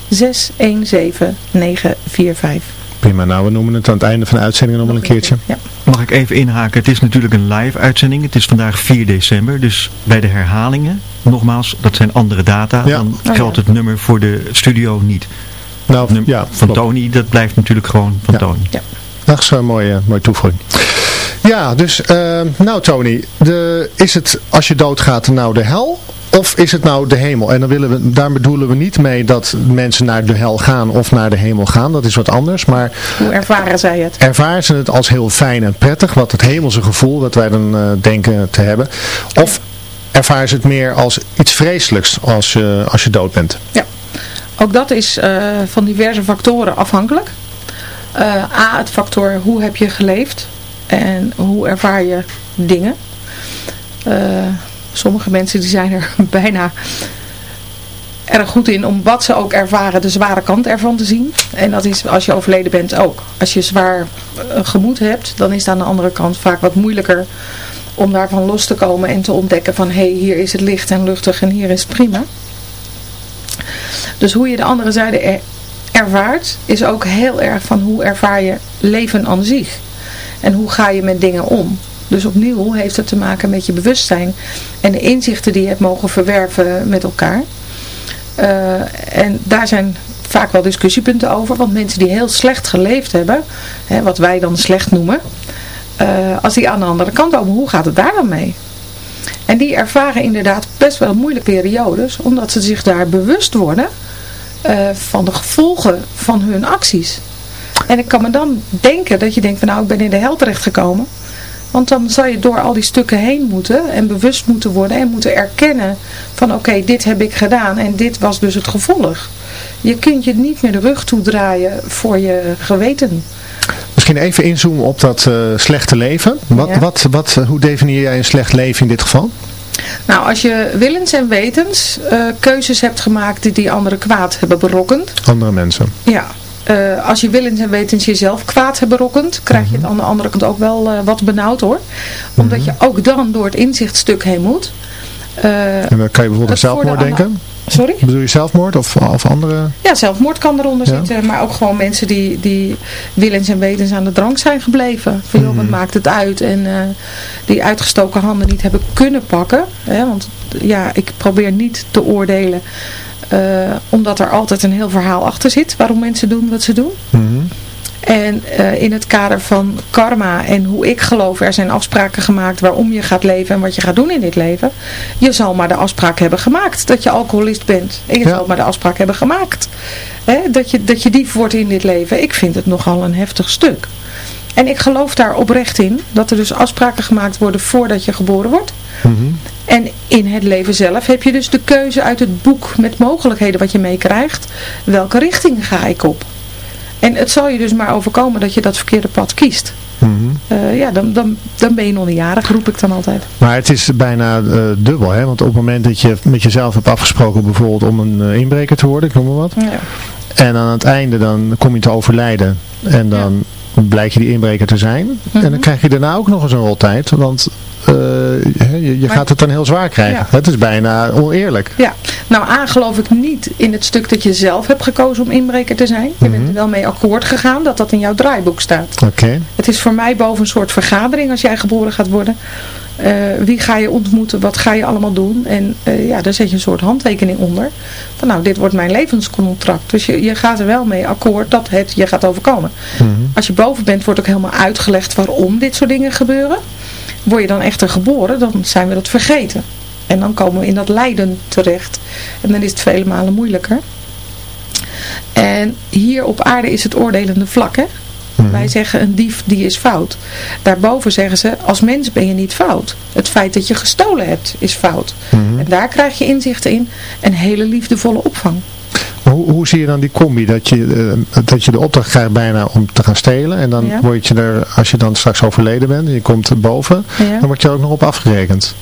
617 945. Prima, nou we noemen het aan het einde van de uitzending nog wel een keertje. Ja. Mag ik even inhaken? Het is natuurlijk een live uitzending. Het is vandaag 4 december. Dus bij de herhalingen, nogmaals, dat zijn andere data. Ja. Dan Oh, geldt ja. het nummer voor de studio niet. Nou, ja, van klopt. Tony, dat blijft natuurlijk gewoon van Ja. Tony. Dat is een mooie, mooie toevoeging. Ja, dus eh, nou Tony, de, is het als je doodgaat nou de hel of is het nou de hemel? En dan willen we, daar bedoelen we niet mee dat mensen naar de hel gaan of naar de hemel gaan. Dat is wat anders. Maar Hoe ervaren zij het? ervaren ze het als heel fijn en prettig, wat het hemelse gevoel dat wij dan eh, denken te hebben. Of ervaren ze het meer als iets vreselijks als je, als je dood bent? Ook dat is eh, van diverse factoren afhankelijk. Eh, A, het factor hoe heb je geleefd en hoe ervaar je dingen. Eh, sommige mensen die zijn er bijna erg goed in om wat ze ook ervaren de zware kant ervan te zien. En dat is als je overleden bent ook. Als je zwaar eh, gemoed hebt, dan is het aan de andere kant vaak wat moeilijker om daarvan los te komen en te ontdekken van hé, hey, hier is het licht en luchtig en hier is het prima. Dus hoe je de andere zijde er- ervaart, is ook heel erg van hoe ervaar je leven aan zich. En hoe ga je met dingen om. Dus opnieuw heeft het te maken met je bewustzijn en de inzichten die je hebt mogen verwerven met elkaar. Eh, en daar zijn vaak wel discussiepunten over, want mensen die heel slecht geleefd hebben, hè, wat wij dan slecht noemen, eh, als die aan de andere kant komen, hoe gaat het daar dan mee? En die ervaren inderdaad best wel moeilijke periodes, omdat ze zich daar bewust worden eh, van de gevolgen van hun acties. En ik kan me dan denken dat je denkt van nou ik ben in de hel terechtgekomen. Want dan zal je door al die stukken heen moeten en bewust moeten worden en moeten erkennen van oké dit heb ik gedaan en dit was dus het gevolg. Je kunt je niet meer de rug toedraaien voor je geweten. Misschien even inzoomen op dat eh, slechte leven. Wat, Ja. wat, wat, hoe definieer jij een slecht leven in dit geval? Nou, als je willens en wetens eh, keuzes hebt gemaakt die die anderen kwaad hebben berokkend. Andere mensen. Ja, eh, als je willens en wetens jezelf kwaad hebt berokkend, krijg je het aan de andere kant ook wel eh, wat benauwd hoor. Omdat je ook dan door het inzichtstuk heen moet. Eh, En dan kan je bijvoorbeeld zelfmoord de- denken. sorry? Bedoel je zelfmoord of, of andere? Ja, zelfmoord kan eronder Ja. zitten, maar ook gewoon mensen die, die willens en wetens aan de drank zijn gebleven. Van joh, wat Mhm. maakt het uit? En die uitgestoken handen niet hebben kunnen pakken. Hè, want ja, ik probeer niet te oordelen, omdat er altijd een heel verhaal achter zit waarom mensen doen wat ze doen. Mhm. En eh, in het kader van karma en hoe ik geloof, er zijn afspraken gemaakt waarom je gaat leven en wat je gaat doen in dit leven. Je zal maar de afspraak hebben gemaakt dat je alcoholist bent. En je Ja. zal maar de afspraak hebben gemaakt hè, dat, je, dat je dief wordt in dit leven. Ik vind het nogal een heftig stuk. En ik geloof daar oprecht in dat er dus afspraken gemaakt worden voordat je geboren wordt. Mhm. En in het leven zelf heb je dus de keuze uit het boek met mogelijkheden wat je meekrijgt. Welke richting ga ik op? En het zal je dus maar overkomen dat je dat verkeerde pad kiest. Mhm. Eh, ja, dan, dan, dan ben je jarig, roep ik dan altijd. Maar het is bijna eh, dubbel, hè? want op het moment dat je met jezelf hebt afgesproken bijvoorbeeld om een eh, inbreker te worden, ik noem maar wat. Ja. En aan het einde dan kom je te overlijden en dan blijkt je die inbreker te zijn. En dan krijg je daarna ook nog eens een roltijd, want eh, je, je Maar- gaat het dan heel zwaar krijgen. Ja. Het is bijna oneerlijk. Ja, nou aan geloof ik niet in het stuk dat je zelf hebt gekozen om inbreker te zijn. Je bent er wel mee akkoord gegaan dat dat in jouw draaiboek staat. Oké. Het is voor mij boven een soort vergadering als jij geboren gaat worden. Eh, wie ga je ontmoeten, wat ga je allemaal doen. En eh, ja, daar zet je een soort handtekening onder. Van nou, dit wordt mijn levenscontract. Dus je, je gaat er wel mee akkoord dat het je gaat overkomen. Als je boven bent, wordt ook helemaal uitgelegd waarom dit soort dingen gebeuren. Word je dan echter geboren, dan zijn we dat vergeten. En dan komen we in dat lijden terecht. En dan is het vele malen moeilijker. En hier op aarde is het oordelende vlak, hè? Wij zeggen een dief die is fout. Daarboven zeggen ze, als mens ben je niet fout. Het feit dat je gestolen hebt is fout. En daar krijg je inzichten in en hele liefdevolle opvang. Hoe, hoe zie je dan die combi? Dat je, eh, dat je de opdracht krijgt bijna om te gaan stelen. En dan Ja. word je er, als je dan straks overleden bent en je komt erboven, Ja. dan word je er ook nog op afgerekend.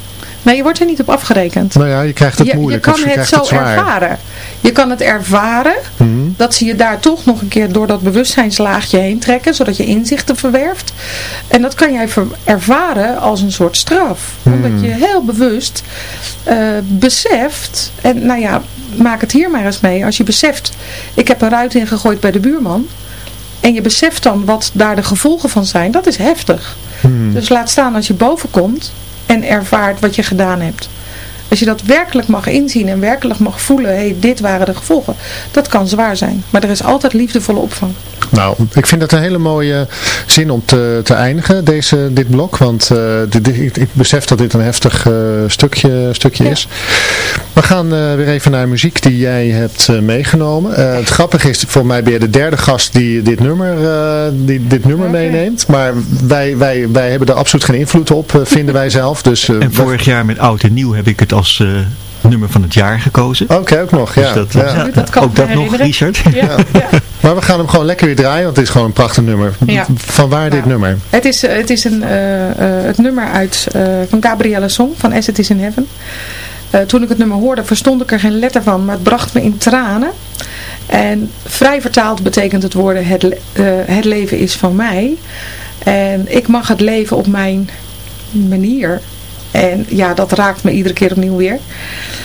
Nee, je wordt er niet op afgerekend. Nou ja, je krijgt het je, je moeilijk kan je het zo het ervaren. Je kan het ervaren Mhm. dat ze je daar toch nog een keer door dat bewustzijnslaagje heen trekken, zodat je inzichten verwerft. En dat kan jij ervaren als een soort straf. Omdat je heel bewust eh, beseft, en nou ja, maak het hier maar eens mee. Als je beseft, ik heb een ruit ingegooid bij de buurman. En je beseft dan wat daar de gevolgen van zijn, dat is heftig. Dus laat staan als je boven komt en ervaart wat je gedaan hebt. Als je dat werkelijk mag inzien en werkelijk mag voelen, hé, hey, dit waren de gevolgen. Dat kan zwaar zijn, maar er is altijd liefdevolle opvang. Nou, ik vind het een hele mooie zin om te, te eindigen, deze, dit blok. Want eh, dit, dit- ik, ik besef dat dit een heftig eh, stukje, stukje is. We gaan eh, weer even naar muziek die jij hebt eh, meegenomen. Eh, het grappige is, voor mij ben je de derde gast die dit nummer, eh, die dit nummer meeneemt. Maar wij, wij, wij hebben er absoluut geen invloed op, vinden wij zelf. Dus, eh, En vorig jaar met Oud en Nieuw heb ik het als eh, nummer van het jaar gekozen. Oké, ook nog. Dus Ja, dat, ja. ja, Dat kan ook dat nog. Richard. Ja, Maar we gaan hem gewoon lekker weer draaien, want het is gewoon een prachtig nummer. Ja. Van waar dit nummer? Het is, eh, het, is een, eh, eh, het nummer uit, eh, van Gabriella Song van As It Is In Heaven. Eh, toen ik het nummer hoorde verstond ik er geen letter van, maar het bracht me in tranen. En vrij vertaald betekent het woorden het, le- eh, het leven is van mij. En ik mag het leven op mijn manier. En ja, dat raakt me iedere keer opnieuw weer.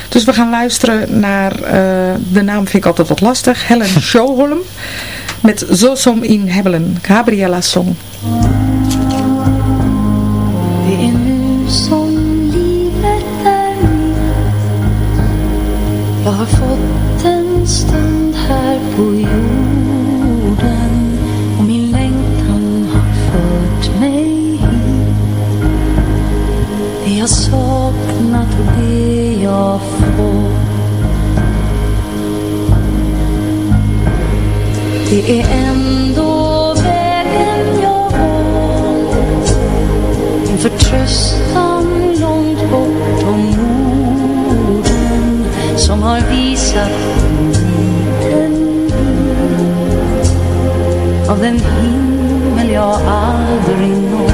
Dus we gaan luisteren naar, eh, de naam vind ik altijd wat lastig, Helen Showholm. Met Zo som in Hebelen, Gabriella Song. Det är nu som livet är mitt Jag har fått en stund här på jorden saknat det jag fått Det är ändå vägen jag valt en förtröstan långt bortom orden som har visat en liten bit av den himmel jag aldrig nått.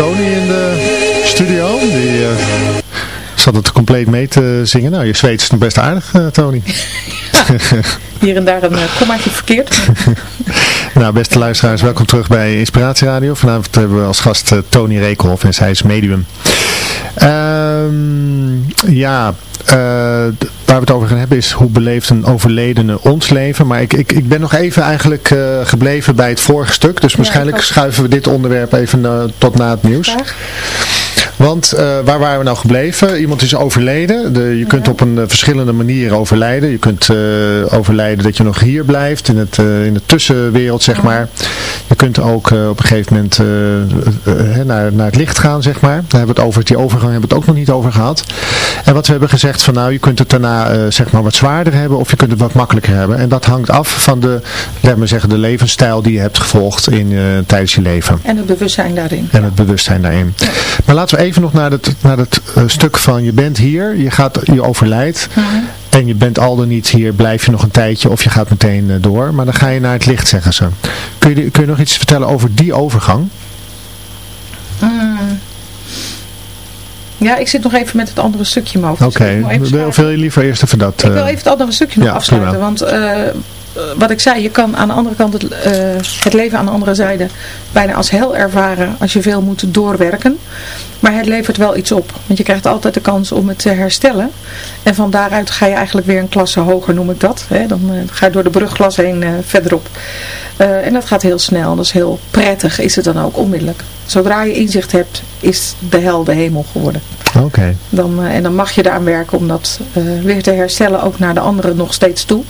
Tony in de studio. Die eh, zat het compleet mee te zingen. Nou, je Zweeds is nog best aardig, eh, Tony. Hier en daar een uh, kommaatje verkeerd. nou, beste luisteraars, welkom terug bij Inspiratie Radio. Vanavond hebben we als gast Tony Rekelhoff en zij is medium. Ehm, ja, waar we het over gaan hebben is hoe beleeft een overledene ons leven. Maar ik, ik, ik ben nog even eigenlijk gebleven bij het vorige stuk. Dus waarschijnlijk schuiven we dit onderwerp even tot na het nieuws. Want uh, waar waren we nou gebleven? Iemand is overleden. De, je kunt op een uh, verschillende manieren overlijden. Je kunt uh, overlijden dat je nog hier blijft, in, het, in de tussenwereld zeg maar. Je kunt ook op een gegeven moment naar, naar het licht gaan zeg maar. Daar hebben we het over, die overgang hebben we het ook nog niet over gehad. En wat we hebben gezegd van nou, je kunt het daarna zeg maar wat zwaarder hebben of je kunt het wat makkelijker hebben. En dat hangt af van de, laat maar zeggen, de levensstijl die je hebt gevolgd in, tijdens je leven. En het bewustzijn daarin. En het bewustzijn daarin. Maar laten we even nog naar het, naar het uh, stuk van je bent hier, je, gaat, je overlijdt Mhm. en je bent al dan niet hier, blijf je nog een tijdje of je gaat meteen uh, door. Maar dan ga je naar het licht, zeggen ze. Kun je, kun je nog iets vertellen over die overgang? Mm. Ja, ik zit nog even met het andere stukje in. Oké, okay. wil, wil je liever eerst even dat... Uh... Ik wil even het andere stukje nog ja, afsluiten, prima. want wat ik zei, je kan aan de andere kant het, uh, het leven aan de andere zijde bijna als hel ervaren als je veel moet doorwerken. Maar het levert wel iets op. Want je krijgt altijd de kans om het te herstellen. En van daaruit ga je eigenlijk weer een klasse hoger, noem ik dat. Hè? Dan uh, ga je door de brugglas heen uh, verderop. en dat gaat heel snel. Dat is heel prettig, is het dan ook onmiddellijk. Zodra je inzicht hebt, is de hel de hemel geworden. Oké. Okay. Dan, en dan mag je eraan werken om dat weer te herstellen, ook naar de anderen nog steeds toe.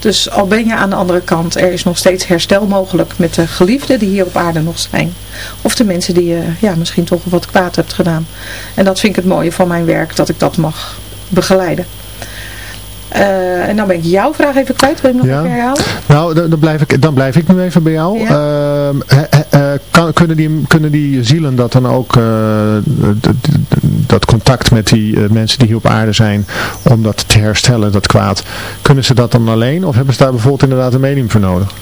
Dus al ben je aan de andere kant, er is nog steeds herstel mogelijk met de geliefden die hier op aarde nog zijn. Of de mensen die je ja, misschien toch wat kwaad hebt gedaan. En dat vind ik het mooie van mijn werk, dat ik dat mag begeleiden. Uh, en dan ben ik jouw vraag even kwijt. Wil je hem nog ja. even herhalen? Nou, dan, dan, blijf ik, dan blijf ik nu even bij jou. Ja. Uh, uh, kan, kunnen, die, kunnen die zielen dat dan ook, uh, dat contact met die mensen die hier op aarde zijn, om dat te herstellen, dat kwaad, kunnen ze dat dan alleen? Of hebben ze daar bijvoorbeeld inderdaad een medium voor nodig?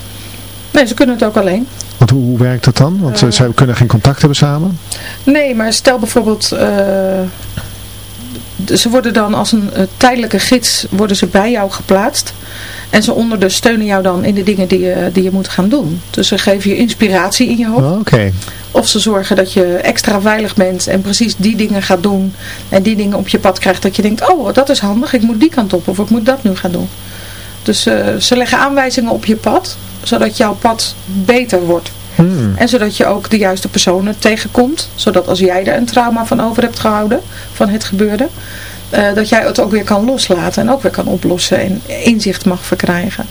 Nee, ze kunnen het ook alleen. Want hoe, hoe werkt dat dan? Want zij kunnen geen contact hebben samen? Nee, maar stel bijvoorbeeld... Ze worden dan als een uh, tijdelijke gids worden ze bij jou geplaatst. En ze ondersteunen jou dan in de dingen die je, die je moet gaan doen. Dus ze geven je inspiratie in je hoofd. Oh, okay. Of ze zorgen dat je extra veilig bent en precies die dingen gaat doen. En die dingen op je pad krijgt dat je denkt, oh dat is handig, ik moet die kant op. Of ik moet dat nu gaan doen. Dus uh, ze leggen aanwijzingen op je pad, zodat jouw pad beter wordt. Hmm. En zodat je ook de juiste personen tegenkomt. Zodat als jij er een trauma van over hebt gehouden, van het gebeurde, uh, dat jij het ook weer kan loslaten en ook weer kan oplossen en inzicht mag verkrijgen.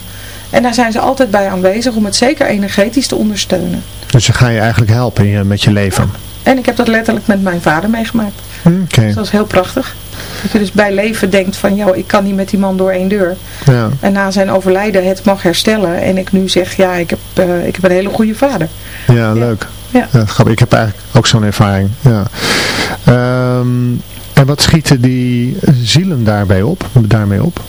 En daar zijn ze altijd bij aanwezig om het zeker energetisch te ondersteunen. Dus ze gaan je eigenlijk helpen met je leven? Ja. En ik heb dat letterlijk met mijn vader meegemaakt. Okay. Dus dat is heel prachtig. Dat je dus bij leven denkt van, joh, ik kan niet met die man door één deur. Ja. En na zijn overlijden het mag herstellen. En ik nu zeg, ja, ik heb, uh, ik heb een hele goede vader. Ja, ja. leuk. Ja. ja ik heb eigenlijk ook zo'n ervaring. Ja. Um, en wat schieten die zielen daarbij op, daarmee op?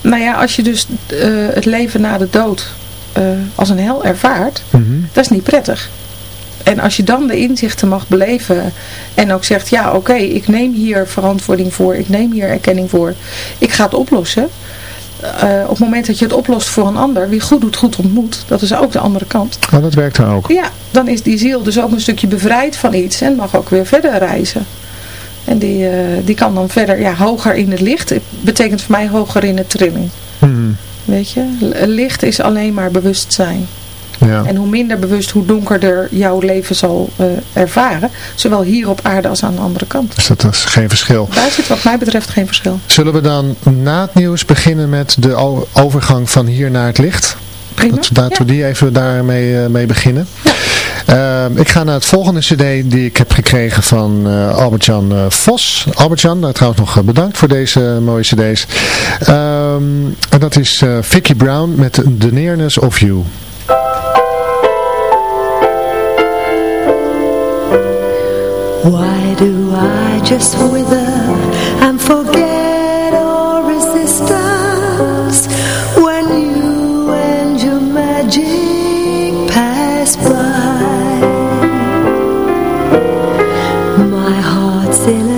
Nou ja, als je dus uh, het leven na de dood uh, als een hel ervaart, mm -hmm. dat is niet prettig. En als je dan de inzichten mag beleven en ook zegt, ja oké, okay, ik neem hier verantwoording voor, ik neem hier erkenning voor, ik ga het oplossen. Uh, op het moment dat je het oplost voor een ander, wie goed doet, goed ontmoet, dat is ook de andere kant. Oh, dat werkt er ook. Ja, dan is die ziel dus ook een stukje bevrijd van iets en mag ook weer verder reizen. En die, uh, die kan dan verder, ja, hoger in het licht, betekent voor mij hoger in de trilling. Hmm. Weet je, licht is alleen maar bewustzijn. Ja. En hoe minder bewust, hoe donkerder jouw leven zal uh, ervaren. Zowel hier op aarde als aan de andere kant. Dus dat is geen verschil. Daar zit wat mij betreft geen verschil. Zullen we dan na het nieuws beginnen met de overgang van hier naar het licht? Prima. Dat, ja. we die even daarmee uh, mee beginnen. Ja. Uh, ik ga naar het volgende cd die ik heb gekregen van uh, Albert-Jan uh, Vos. Albert-Jan, nou, trouwens nog bedankt voor deze mooie cd's. Um, en dat is Vicky Brown met The Nearness of You. Why do I just wither and forget all resistance? When you and your magic pass by My heart's in